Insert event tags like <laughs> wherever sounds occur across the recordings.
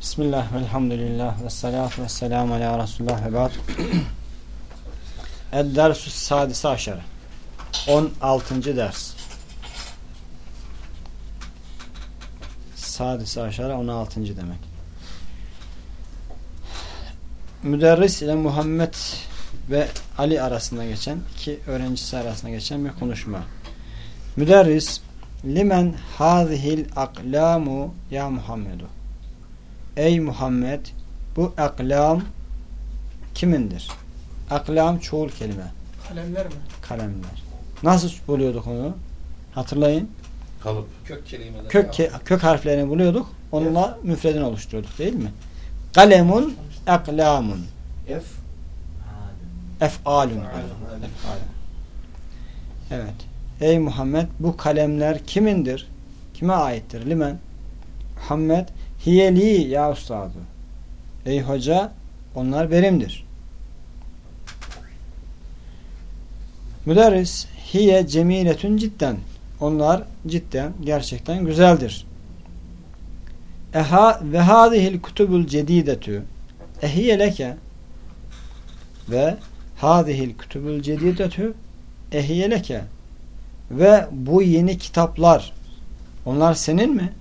Bismillah, velhamdülillah, ve salatu ve selamu ala Resulullah ve ba'd. Ed-Dersus Sadisi Aşarı 16. ders Sadisi Aşarı 16. demek. Müderris ile Muhammed ve Ali arasında geçen iki öğrencisi arasında geçen bir konuşma. Müderris limen hazihil aklamu ya Muhammedu Ey Muhammed bu aklam kimindir? Aklam çoğul kelime. Kalemler mi? Kalemler. Nasıl buluyorduk onu? Hatırlayın. Kalıp. Kök kelimeler. Kök, ke- kök harflerini buluyorduk. Onunla müfredini oluşturuyorduk değil mi? Kalemun, aklamun. F. Ef'alun. Ef'alun. Evet. Ey Muhammed bu kalemler kimindir? Kime aittir? Limen? Muhammed hiyeli ya ustadı. Ey hoca onlar benimdir. Müderris hiye cemiletün cidden. Onlar cidden gerçekten güzeldir. Eha ve hadihil kutubul cedidetü ehiye leke ve hadihil kutubul cedidetü ehiye leke ve bu yeni kitaplar onlar senin mi?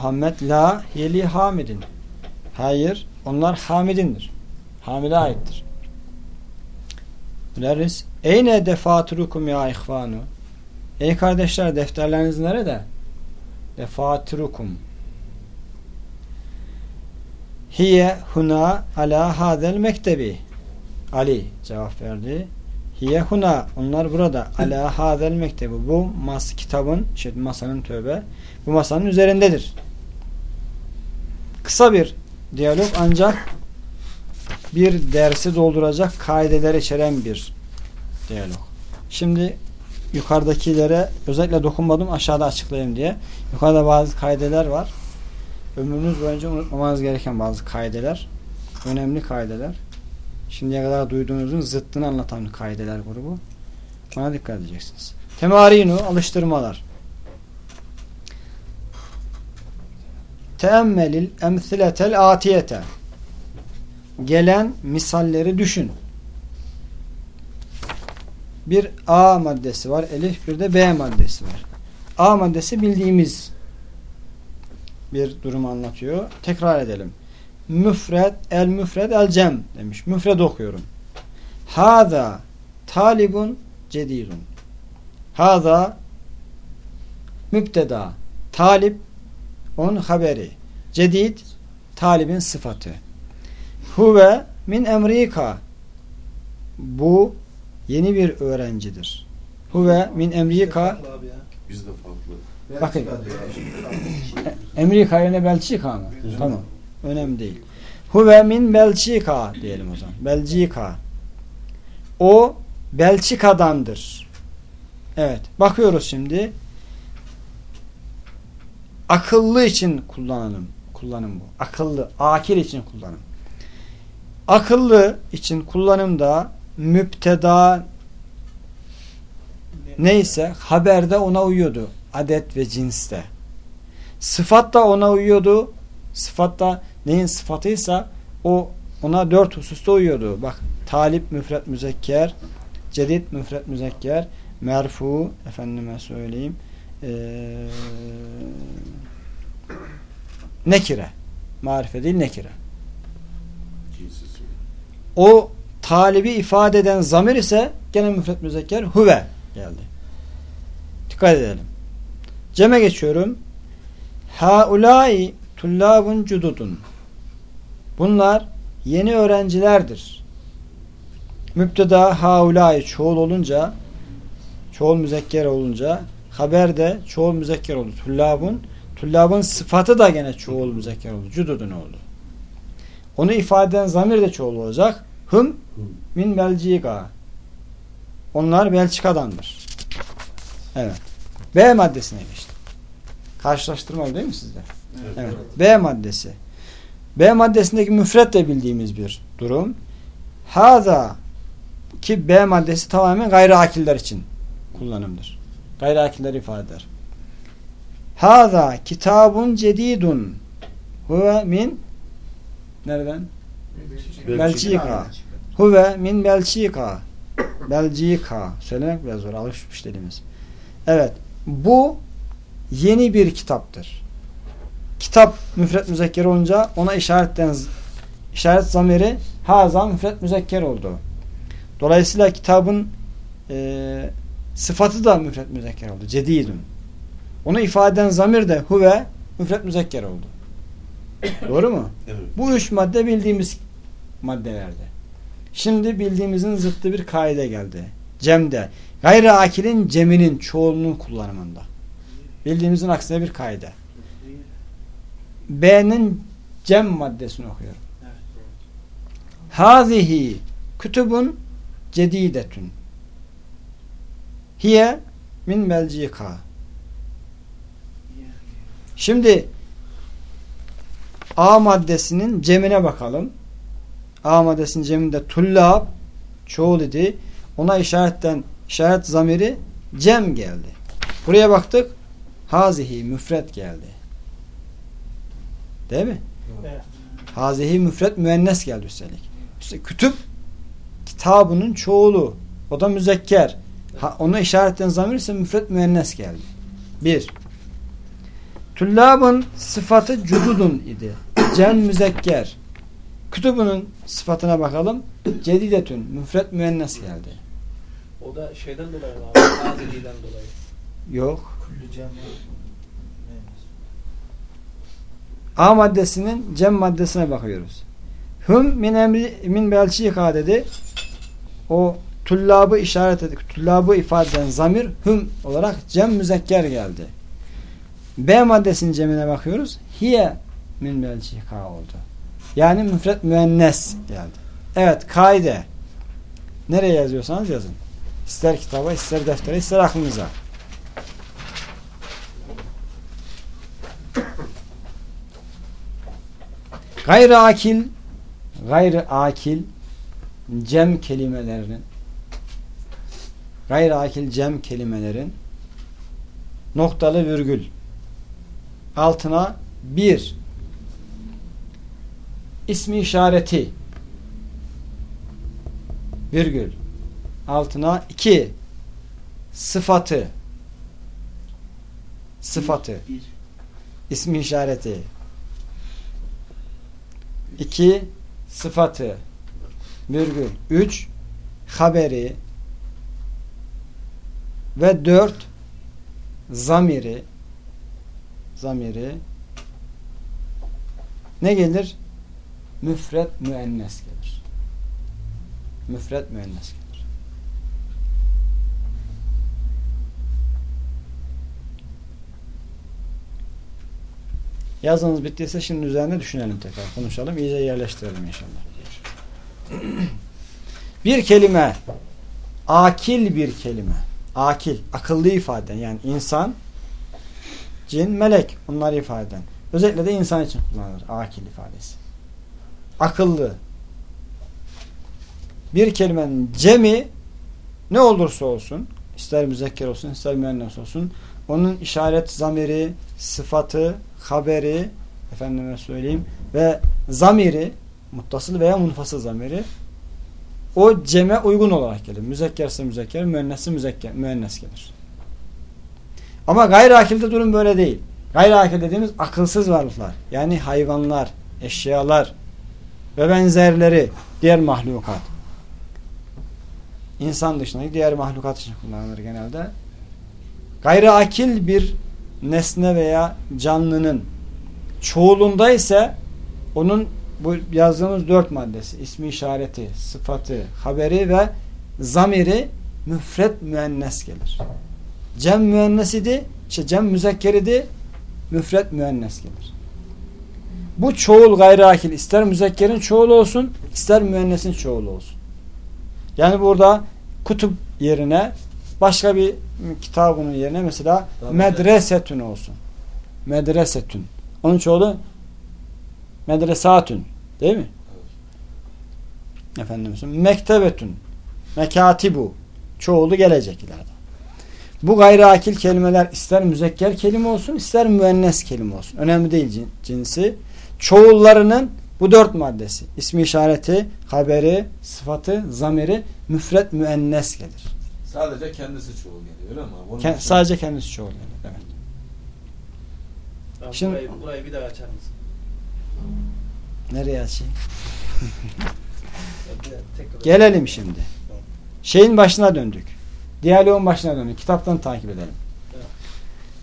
Muhammed la yeli hamidin. Hayır, onlar Hamid'indir. Hamid'e aittir. Müderris, eyne defaturukum ya ihvanu. Ey kardeşler defterleriniz nerede? Defaturukum. Hiye huna ala hadel mektebi. Ali cevap verdi. Hiye huna. Onlar burada. Ala hadel mektebi. Bu mas kitabın, şey, masanın tövbe. Bu masanın üzerindedir. Kısa bir diyalog ancak bir dersi dolduracak kaideler içeren bir diyalog. Şimdi yukarıdakilere özellikle dokunmadım aşağıda açıklayayım diye. Yukarıda bazı kaideler var. Ömrünüz boyunca unutmamanız gereken bazı kaideler. Önemli kaideler. Şimdiye kadar duyduğunuzun zıttını anlatan kaideler grubu. Ona dikkat edeceksiniz. Temarinu alıştırmalar. Teemmelil emsiletel atiyete. Gelen misalleri düşün. Bir A maddesi var. Elif bir de B maddesi var. A maddesi bildiğimiz bir durum anlatıyor. Tekrar edelim. Müfred, el müfred, el cem demiş. Müfred okuyorum. Hada talibun cedidun. Hada mübteda. Talip onun haberi. Cedid talibin sıfatı. Huve min emrika. Bu yeni bir öğrencidir. Huve min emrika. Bizde farklı. Bakın. Emrika yerine Belçika mı? Tamam. Önemli değil. Huve min Belçika diyelim o zaman. Belçika. O Belçika'dandır. Evet. Bakıyoruz şimdi. Akıllı için kullanalım. Kullanım bu. Akıllı. Akil için kullanım. Akıllı için kullanımda müpteda neyse haberde ona uyuyordu. Adet ve cinste. Sıfat da ona uyuyordu. Sıfat da neyin sıfatıysa o ona dört hususta uyuyordu. Bak talip müfret müzekker, cedid müfret müzekker, merfu efendime söyleyeyim ee, nekire. Marife değil nekire. O talibi ifade eden zamir ise gene müfret müzekker huve geldi. Dikkat edelim. Cem'e geçiyorum. Haulai tullabun cududun. Bunlar yeni öğrencilerdir. Müpteda haulai çoğul olunca çoğul müzekker olunca haber de çoğul müzekker oldu. Tullabun tullabın sıfatı da gene çoğul müzekker oldu. Cududun oldu. Onu ifade eden zamir de çoğul olacak. Hım min Belçika. Onlar Belçika'dandır. Evet. B maddesine geçtim. Karşılaştırma değil mi sizde? Evet. Evet. B maddesi. B maddesindeki müfret de bildiğimiz bir durum. Haza ki B maddesi tamamen gayri akiller için kullanımdır. Gayri akiller ifade eder. Haza kitabun cedidun. Huve min nereden? Belçika. Belçika. Huve min Belçika. Belçika. Söylemek biraz zor. Alışmış dilimiz. Evet. Bu yeni bir kitaptır. Kitap müfret müzekker olunca ona işaretten işaret zamiri haza müfret müzekker oldu. Dolayısıyla kitabın e, sıfatı da müfret müzekker oldu. Cedidun. Onu ifade eden zamir de huve müfret müzekker oldu. Doğru mu? Evet. Bu üç madde bildiğimiz maddelerde. Şimdi bildiğimizin zıttı bir kaide geldi. Cem'de. Gayrı akilin ceminin çoğulunun kullanımında. Bildiğimizin aksine bir kaide. B'nin cem maddesini okuyorum. Hazihi kütübün cedidetün. Hiye min melcika. Şimdi A maddesinin cemine bakalım. A maddesinin ceminde tullab çoğul idi. Ona işaretten işaret zamiri cem geldi. Buraya baktık. Hazihi müfret geldi. Değil mi? Evet. Hazihi müfret müennes geldi üstelik. İşte kütüp kitabının çoğulu. O da müzekker. Ha, ona işaretten zamir ise müfret müennes geldi. Bir. Tullabın sıfatı cududun idi. Cem müzekker. Kütübünün sıfatına bakalım. Cedidetün. Müfret müennes geldi. O da şeyden dolayı mı abi? <coughs> Dolayı. Yok. A maddesinin cem maddesine bakıyoruz. Hüm min emri min belçika dedi. O tullabı işaret edip tullabı ifade eden zamir hüm olarak cem müzekker geldi. B maddesinin cemine bakıyoruz. Hiye min belçika oldu. Yani müfret müennes geldi. Evet kaide. Nereye yazıyorsanız yazın. İster kitaba, ister deftere, ister aklınıza. Gayrı akil gayrı akil cem kelimelerinin gayrı akil cem kelimelerin noktalı virgül. Altına bir. İsmi işareti. Virgül. Altına iki. Sıfatı. Sıfatı. Bir. ismi işareti. 2 sıfatı. Virgül. 3 haberi ve 4 zamiri zamiri ne gelir? Müfret müennes gelir. Müfret müennes gelir. Yazınız bittiyse şimdi üzerine düşünelim tekrar. Konuşalım. iyice yerleştirelim inşallah. Bir kelime akil bir kelime. Akil, akıllı ifade yani insan, cin, melek onları ifade eden. Özellikle de insan için kullanılır akil ifadesi. Akıllı. Bir kelimenin cemi ne olursa olsun, ister müzekker olsun, ister müennes olsun, onun işaret zamiri, sıfatı, haberi, efendime söyleyeyim ve zamiri, muttasıl veya munfasıl zamiri o ceme uygun olarak gelir. Müzekkerse müzekker, müennesse müzekker, müennes gelir. Ama gayri akilde durum böyle değil. Gayri akil dediğimiz akılsız varlıklar. Yani hayvanlar, eşyalar ve benzerleri, diğer mahlukat. İnsan dışındaki diğer mahlukat için kullanılır genelde. Gayri akil bir nesne veya canlının çoğulunda ise onun bu yazdığımız dört maddesi ismi işareti, sıfatı, haberi ve zamiri müfret müennes gelir. Cem müennes idi, işte cem müzekker idi, müfret müennes gelir. Bu çoğul gayri akil ister müzekkerin çoğulu olsun, ister müennesin çoğulu olsun. Yani burada kutup yerine başka bir kitabının yerine mesela Tabii. medresetün olsun. Medresetün. Onun çoğulu medresatün. Değil mi? Efendim mektebetün. Mekatibu. Çoğulu gelecek ileride. Bu gayri akil kelimeler ister müzekker kelime olsun ister müennes kelime olsun. Önemli değil cin- cinsi. çoğullarının bu dört maddesi. İsmi işareti, haberi, sıfatı, zamiri, müfret müennes gelir. Sadece kendisi çoğul geliyor öyle mi? abi? Onun Ke- için- sadece kendisi çoğul gelir. Evet. Şimdi- burayı, burayı bir daha açar mısın? Nereye açayım? <laughs> Gelelim şimdi. Şeyin başına döndük. Diyaloğun başına döndük. Kitaptan takip edelim.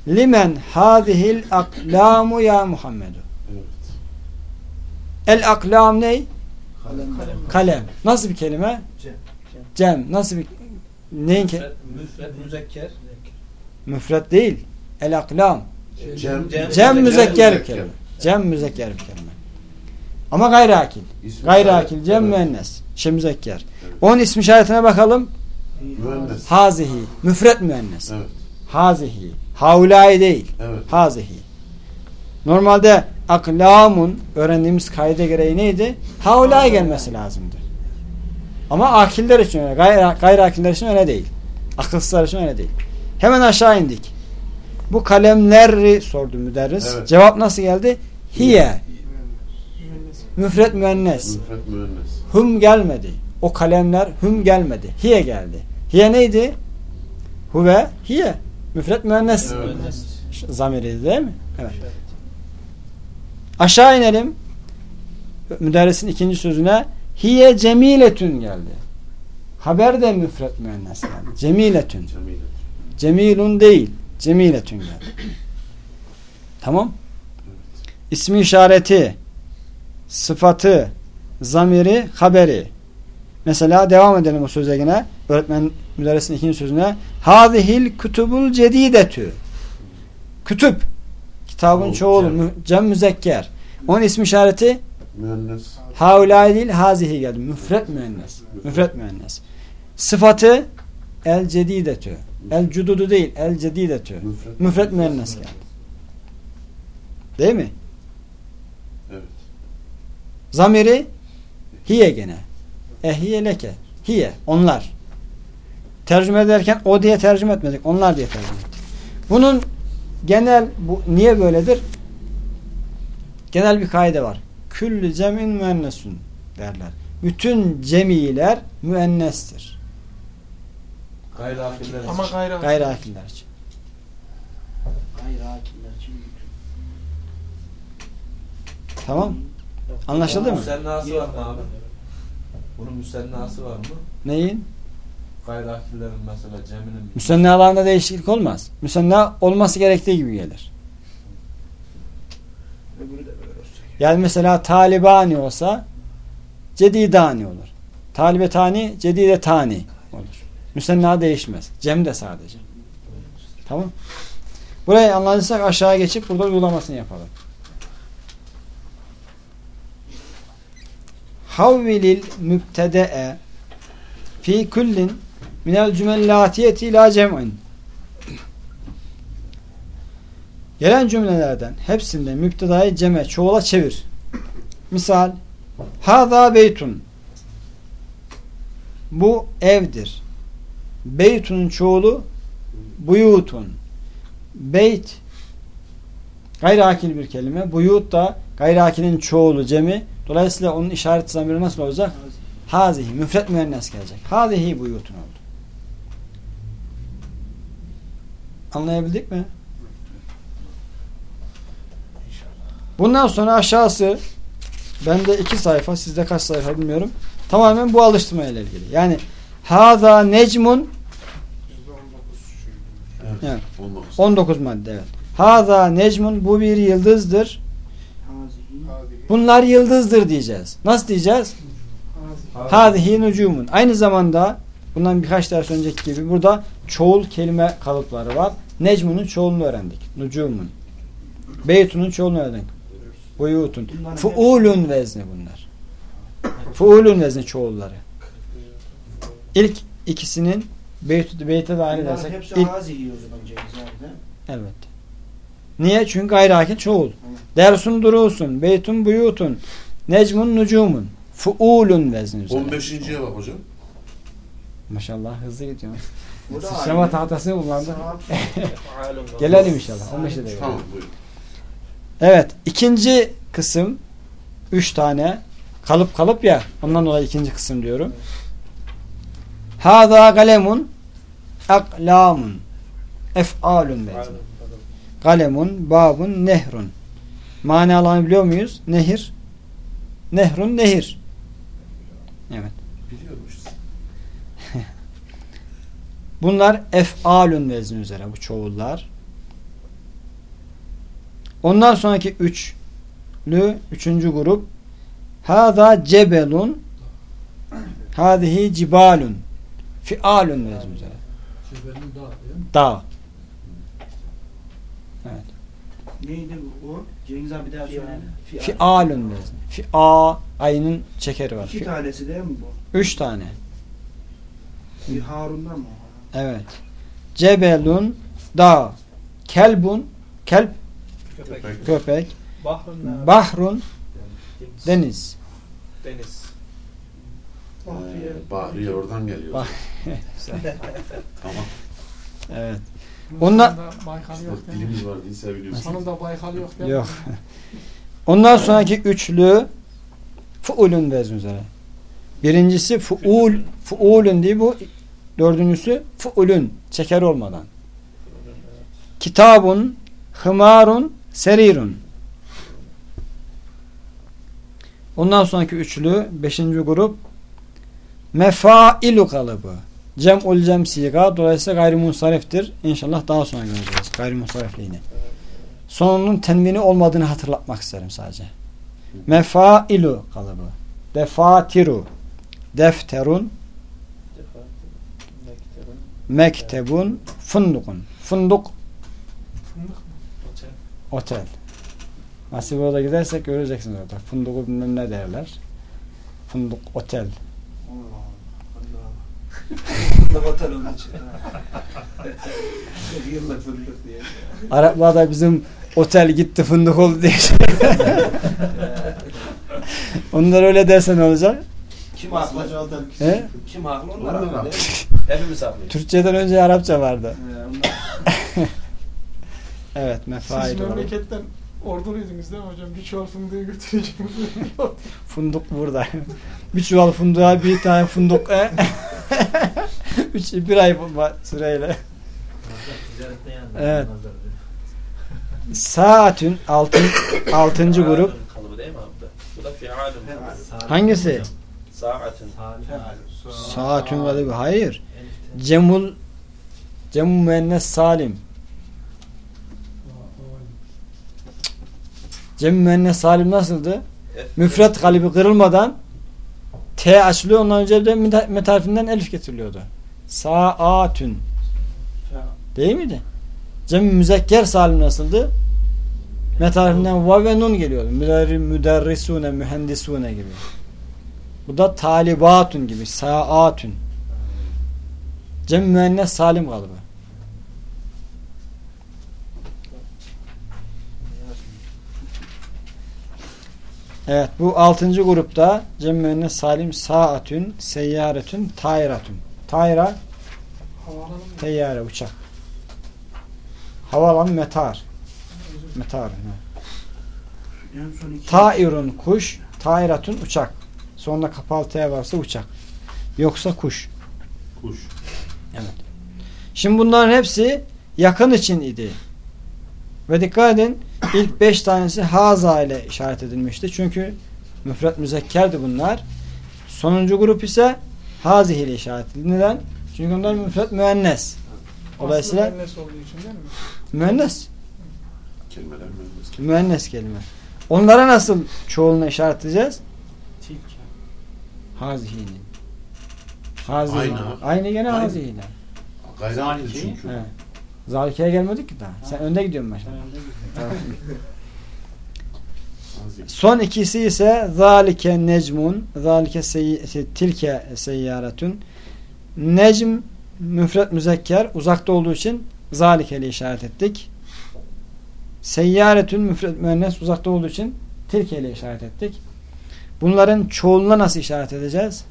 Limen hadihil aklamu ya Muhammedu. Evet. El aklam ney? Kalem. Kalem. Nasıl bir kelime? Cem. Cem. Nasıl bir neyin ke? Müfret, müzekker. Müfret değil. El aklam. Cem- Cem müzekker bir kelime. Cem müzekker bir kelime. Ama gayri akil. İsmi Gayri işaret- akil. Cem Evet. müennes. Şey müzekker. Evet. Onun ismi işaretine bakalım. Müennes. Hazihi. Müfret müennes. Evet. Hazihi. Haulai değil. Evet. Hazihi. Normalde aklamun öğrendiğimiz kaide gereği neydi? Haulai gelmesi lazımdı. Ama akiller için öyle. Gayri, gayri akiller için öyle değil. Akılsızlar için öyle değil. Hemen aşağı indik. Bu kalemleri sordu müderris. Evet. Cevap nasıl geldi? Hiye. Müfret müennes. Müfret müennes. Hum gelmedi. O kalemler hum gelmedi. Hiye geldi. Hiye neydi? Huve hiye. Müfret müennes. Evet. Zamiriydi değil mi? Evet. Aşağı inelim. Müderrisin ikinci sözüne hiye cemiletün geldi. Haber de müfret müennes geldi. Cemiletün. Cemile. Cemilun değil. Cemiletün geldi. Tamam. Evet. İsmi işareti, sıfatı, zamiri, haberi. Mesela devam edelim o söze yine. Öğretmen müderrisin ikinci sözüne. Hazihil kutubul cedidetü. Kütüp. Kitabın Çoğul, çoğulu. cem. mü- Cem müzekker. Onun ismi işareti Müennes. haulâi değil hazihi geldi. Müfret müennes. Müfret müennes. Sıfatı el cedidetü. El cududu değil. El cedidetü. Müfret müennes geldi. Değil mi? Zamiri hiye gene. Ehiye leke. Hiye. Onlar. Tercüme ederken o diye tercüme etmedik. Onlar diye tercüme ettik. Bunun genel bu niye böyledir? Genel bir kaide var. Küllü cemin müennesun derler. Bütün cemiler müennestir. Gayri akiller için. Ama gayri Gayri akiller için. Gayri hakimler için. Tamam. Anlaşıldı mı? Müsennası var mı abi? Bunun müsennası var mı? Neyin? Gayri akillerin mesela ceminin Müsennalarında değişiklik olmaz. Müsenna olması gerektiği gibi gelir. Öbürü de böyle olsa. Yani mesela talibani olsa cedidani olur. Talibe tani, cedide tani olur. Müsenna değişmez. Cem de sadece. Tamam. Burayı anladıysak aşağı geçip burada uygulamasını yapalım. Havvilil mübtede'e fi kullin minel cümellatiyeti ila cem'in Gelen cümlelerden hepsinde müptedayı ceme, çoğula çevir. Misal Hada beytun Bu evdir. Beytun çoğulu buyutun. Beyt gayri akil bir kelime. Buyut da gayri akilin çoğulu cemi. Dolayısıyla onun işaret zamiri nasıl olacak? Hazihi. Müfret müennes gelecek. Hazihi buyutun oldu. Anlayabildik mi? Bundan sonra aşağısı bende iki sayfa, sizde kaç sayfa bilmiyorum. Tamamen bu alıştırma ile ilgili. Yani Haza necmun Evet. Evet. 19. 19 madde evet. Haza necmun bu bir yıldızdır. Bunlar yıldızdır diyeceğiz. Nasıl diyeceğiz? Hadihi nucumun. Aynı zamanda bundan birkaç ders önceki gibi burada çoğul kelime kalıpları var. Necmunun çoğulunu öğrendik. Nucumun. Beytunun çoğulunu öğrendik. Buyutun. Fuulun vezni bunlar. Fuulun vezni çoğulları. İlk ikisinin beyt, beyte dahil Bunların edersek hepsi ilk, hazihi o zaman Cengiz de. evet. Niye? Çünkü gayri akil çoğul. Dersun durusun, beytun buyutun, necmun nucumun, fuulun vezni üzere. 15.ye bak hocam. Maşallah hızlı gidiyor. Bu da Sıçrama aynı. tahtasını kullandı. <laughs> Gelelim inşallah. 15'e de. Tamam buyurun. Evet. ikinci kısım üç tane kalıp kalıp ya ondan dolayı ikinci kısım diyorum. Hâzâ galemun aklamun ef'alun vezni. Galemun, babun, nehrun. Manalarını biliyor muyuz? Nehir. Nehrun, nehir. Evet. Biliyormuşuz. <laughs> Bunlar ef'alun vezni üzere bu çoğullar. Ondan sonraki üçlü, üçüncü grup Hâzâ cebelun Hâzihi cibalun Fi'alun vezni üzere. Cebelin dağ değil mi? Dağ. Neydi bu? o? Cengiz abi bir daha söyle. Fi'alun vezni. Fi'a ayının çekeri var. İki tanesi değil mi bu? Üç tane. Bir Harun'dan mı? Evet. Cebelun dağ. Kelbun kelp Köpek. Köpek. abi? Bahrun Deniz. deniz. Deniz. Ee, Bahriye oradan geliyor. Bah- <laughs> Tamam. Evet. Sonunda Baykal yok Bak dilimiz var diye seviliyorsun. Sonunda Baykal yok değil? Yok. <laughs> Ondan sonraki üçlü fuulun vezn üzere. Birincisi fuul, fuulun diye bu dördüncüsü fuulun çeker olmadan. Kitabun, hımarun, serirun. Ondan sonraki üçlü, beşinci grup mefailu kalıbı. Cem'ul cem siga dolayısıyla gayrimunsariftir. İnşallah daha sonra göreceğiz gayrimunsarifliğini. Sonunun tenvini olmadığını hatırlatmak isterim sadece. Mefailu kalıbı. Defatiru. Defterun. Mektebun. Fundukun. Funduk. Otel. Nasip orada gidersek göreceksiniz orada. Funduku bilmem ne derler. Funduk otel. Allah Otel onun için. Yıllık fındık diye. Araplar da bizim otel gitti fındık oldu diye. Onlar öyle derse ne olacak? Kim haklı? He? Kim haklı? Onlar haklı? Hepimiz haklıyız. Türkçeden önce Arapça vardı. <laughs> Evet Siz mefailu kalıbı. memleketten orduluydunuz değil mi hocam? Bir çuval fındığı götüreceğim. <laughs> Funduk burada. bir çuval funduğa bir tane funduk. e? <laughs> Üç, bir ay süreyle. Evet. Saatün altın, altıncı grup. Fi'alun Kalıbı değil mi abi? Bu da fi'alun kalıbı. Hangisi? Saatün kalıbı. Hayır. Cemul Cemul müennes salim. Cemul müennes salim nasıldı? Müfret kalıbı kırılmadan T açılıyor. Ondan önce de met- met harfinden elif getiriliyordu. Saatün. Değil miydi? Cem müzekker salim nasıldı? Met harfinden vav ve nun geliyordu. Müderri, müderrisune, mühendisune gibi. Bu da talibatun gibi. Saatün. Cem müennes salim kalıbı. Evet bu altıncı grupta cem müennes salim saatün, seyyaretün, tayratün. Tayra teyyare uçak. Havalan metar. Metar. Tairun kuş, tayratun uçak. Sonunda kapalı T varsa uçak. Yoksa kuş. Kuş. Şimdi bunların hepsi yakın için idi. Ve dikkat edin ilk beş tanesi haza ile işaret edilmişti. Çünkü müfret müzekkerdi bunlar. Sonuncu grup ise hazih ile işaret edildi. Neden? Çünkü onlar müfret müennes. Dolayısıyla müennes olduğu için değil mi? müennes. Kelimeler mühendis. Müennes kelime. Onlara nasıl çoğuluna işaret edeceğiz? Tilki. Hazihinin. Hazihi. Aynı. Aynı gene Aynı. aynı Zaliki. çünkü. He. Zalike'ye gelmedik ki daha. Sen önde gidiyorsun maşallah. Nazik. Son ikisi ise zalike necmun, zalike sey- tilke seyyaretün. Necm müfret müzekker uzakta olduğu için zalike ile işaret ettik. Seyyaretün müfret müennes uzakta olduğu için tilke ile işaret ettik. Bunların çoğuluna nasıl işaret edeceğiz?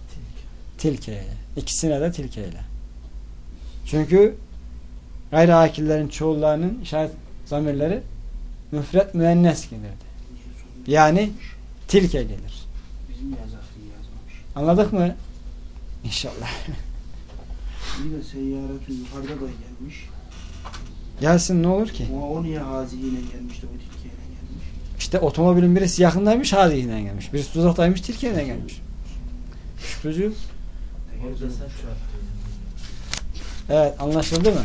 Tilke ile. İkisine de tilke ile. Çünkü gayri akillerin çoğullarının işaret zamirleri müfret müennes gelirdi. Yani Tilke gelir. Anladık mı? İnşallah. <laughs> Bir de seyyaratü yukarıda da gelmiş. Gelsin ne olur ki? O, o niye haziyle gelmişti, o tilkeyle gelmiş. İşte otomobilin birisi yakındaymış Hadihi'den gelmiş. Birisi uzaktaymış Tilke'den gelmiş. Şükrücüğüm. Evet anlaşıldı mı?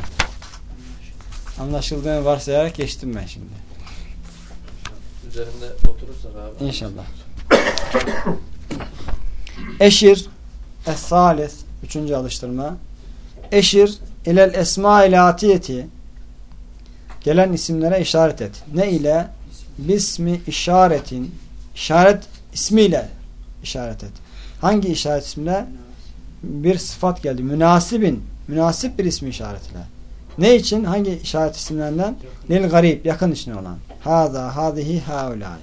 Anlaşıldığını varsayarak geçtim ben şimdi. Üzerinde oturursak abi. İnşallah. <coughs> Eşir Es-Salis Üçüncü alıştırma Eşir ilel esma atiyeti Gelen isimlere işaret et. Ne ile? Bismi işaretin işaret ismiyle işaret et. Hangi işaret ismiyle? Bir sıfat geldi. Münasibin. Münasip bir ismi işaretiyle. Ne için? Hangi işaret isimlerinden? Lil garip. Yakın içine olan. Hâzâ, hâzihi, haulâi.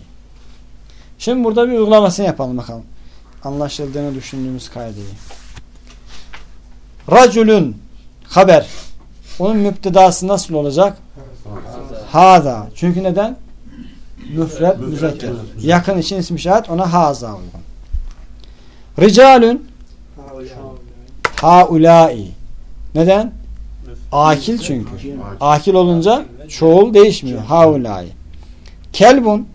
Şimdi burada bir uygulamasını yapalım bakalım. Anlaşıldığını düşündüğümüz kaydeyi. Raculun haber. Onun müptedası nasıl olacak? Haza. Çünkü neden? Müfred, müzekker. Yakın için isim işaret ona haza uygun. Ricalun haulai. Neden? Akil çünkü. Akil olunca çoğul değişmiyor. Haulai. Kelbun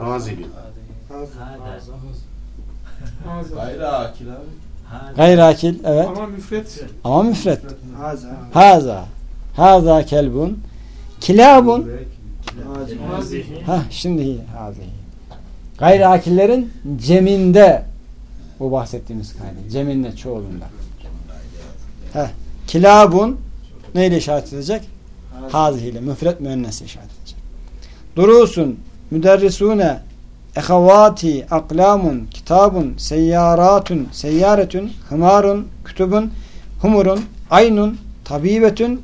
Hazili. Gayri akil abi. gayri akil evet Ama müfret. ama müfred. Haza. Haza. Haza kelbun. Kilabun. Ha şimdi iyi. Hazihi. Gayri akillerin ceminde bu bahsettiğimiz kaydı. Ceminde çoğulunda. Heh. Kilabun neyle işaret edecek? Hazihi ile. Müfret müennesi işaret edecek. Durusun müderrisune ehavati aklamun kitabun seyyaratun seyyaretun hımarun kütübün humurun aynun tabibetün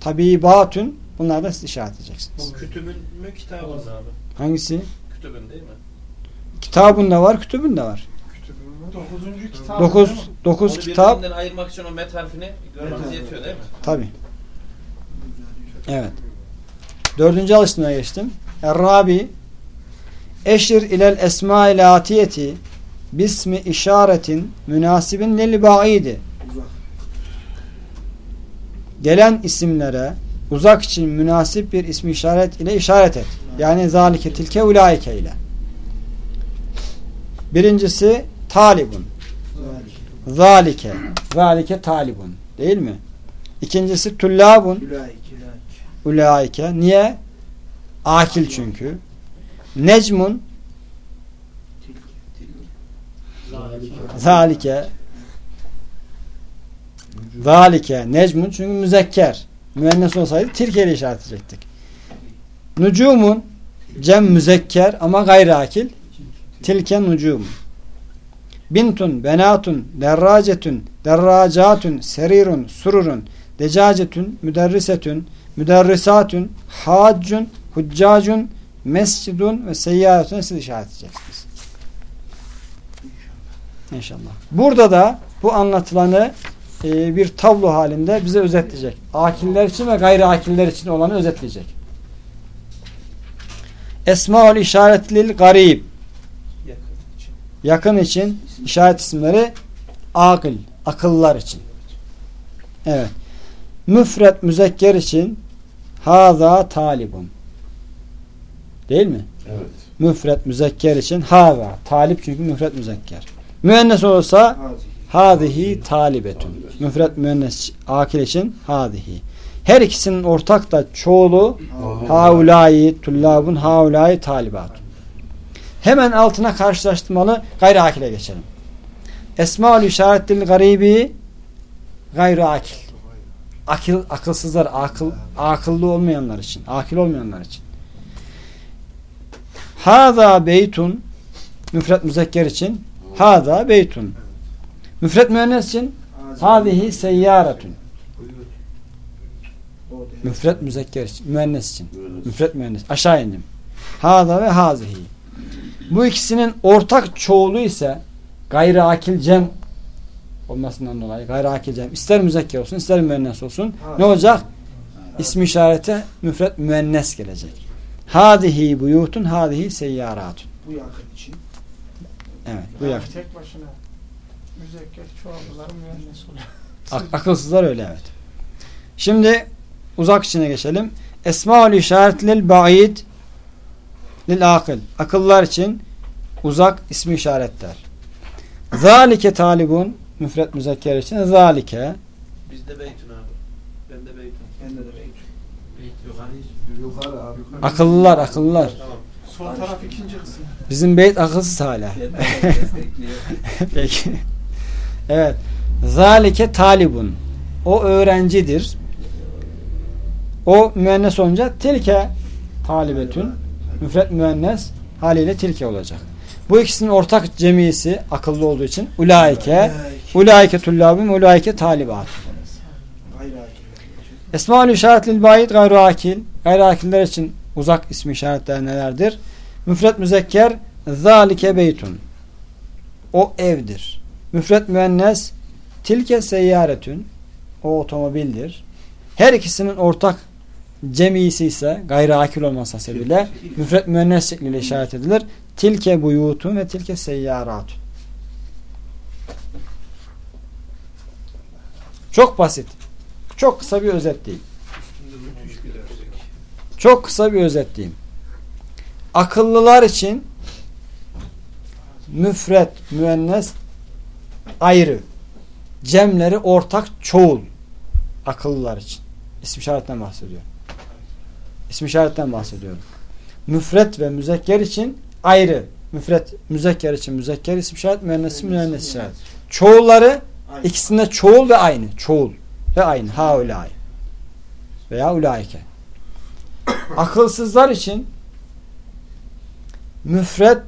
tabibatün bunlardan siz işaret edeceksiniz. Bu kütübün mü kitabın abi? Hangisi? Kütübün değil mi? Kitabın da var, kütübün de var. Dokuzuncu kitap. Dokuz, değil mi? Dokuz Onu kitap. birbirinden ayırmak için o met harfini görmemiz yetiyor değil mi? Tabi. Evet. Dördüncü alıştırmaya geçtim. Errabi Eşir ilel esma-il atiyeti bismi işaretin münasibin lil ba'idi Uzak. gelen isimlere uzak için münasip bir ismi işaret ile işaret et. Yani zalike tilke ulaike ile. Birincisi talibun. Zalik. Zalike. Zalike talibun. Değil mi? İkincisi tullabun. Ulaike. Niye? Akil çünkü. Necmun. Zalike. Zalike. Necmun çünkü müzekker. Müennes olsaydı tilke ile işaret edecektik. Nucumun. Cem müzekker ama gayri akil. Tilke nucum. Bintun, benatun, derracetun, derracatun, serirun, sururun, decacetun, müderrisetun, müderrisatun, haccun, huccacun, mescidun ve seyyaretun siz işaret edeceksiniz. İnşallah. Burada da bu anlatılanı e, bir tablo halinde bize özetleyecek. Akiller için ve gayri akiller için olanı özetleyecek. Esmaül işaretlil garib. Yakın için işaret isimleri akıl, akıllar için. Evet. Müfret müzekker için haza talibun. Değil mi? Evet. Müfret müzekker için haza. Talip çünkü müfret müzekker. Müennes olursa hadihi talibetun. Müfret müennes akil için hadihi. Her ikisinin ortak da çoğulu haulâi tullabun haulâi talibatun. Hemen altına karşılaştırmalı gayri akile geçelim. Esmaül işarettil garibi gayri akil. Akıl, akılsızlar, akıl, akıllı olmayanlar için, akil olmayanlar için. Hâzâ beytun müfret müzekker için hâzâ beytun. Müfret müennes için. O değil. Müfret müzekker için, müennes için. Müfret müennes. Aşağı indim. Hâzâ ve hâzihi. Bu ikisinin ortak çoğulu ise gayri akil cem olmasından dolayı gayri akil cem ister müzekker olsun ister müennes olsun ne olacak? İsmi işarete müfret müennes gelecek. Hâzihi buyutun hâzihi seyyaratun. Bu yakın için. Evet. Bu Yani. Tek başına müzekker çoğaldılar müennes oluyor. <laughs> Ak- akılsızlar öyle evet. Şimdi uzak içine geçelim. Esmaül işaret lil ba'id lil akıl. Akıllar için uzak ismi işaretler. Zalike talibun müfret müzekker için zalike Bizde beytun abi. Bende beytun. Bende de beyt. Yukarı abi. akıllılar akıllılar. Tamam. Sol taraf ikinci kısım. Bizim beyt akılsız hala. <laughs> Peki. Evet. Zalike talibun. O öğrencidir. O müennes olunca tilke talibetün. Müfret müennes haliyle tilke olacak. Bu ikisinin ortak cemisi akıllı olduğu için ulaike ulaike tullabim ulaike talibat. Esma-ül işaret lil bayit gayru akil. Gayri akiller için uzak ismi işaretler nelerdir? Müfret müzekker zalike beytun. O evdir. Müfret müennes tilke seyyaretün. O otomobildir. Her ikisinin ortak cemisi ise gayri akil olması sebebiyle müfret müennes şekliyle işaret edilir. Tilke buyutun ve tilke seyyaratun. Çok basit. Çok kısa bir özet değil. Üstünde müthiş bir dersek. Çok kısa bir özetleyeyim. Akıllılar için müfret, müennes ayrı. Cemleri ortak çoğul. Akıllılar için. İsim işaretten bahsediyorum. İsim işaretten bahsediyorum. Müfret ve müzekker için ayrı. Müfret, müzekker için müzekker isim işaret, müennes için müennes işaret. Çoğulları Aynı. ikisinde çoğul ve aynı. Çoğul ve aynı. Haulâi veya ulaike. Akılsızlar için müfret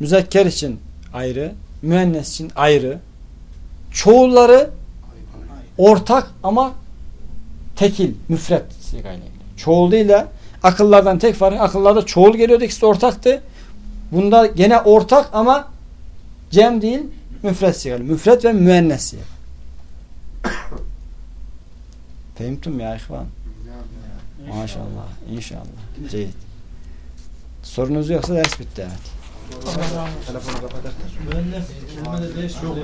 müzekker için ayrı, müennes için ayrı. Çoğulları ortak ama tekil, müfret sigayla. Çoğul değil de akıllardan tek farkı akıllarda çoğul geliyordu ikisi de ortaktı. Bunda gene ortak ama cem değil müfret sigayla. Müfret ve müennes sigayla. Fehimtum ya ihvan. Maşallah. İnşallah. Ceyit. Sorunuz yoksa ders bitti evet. Telefonu kapatırken. Mühendis kelimede değiş yok.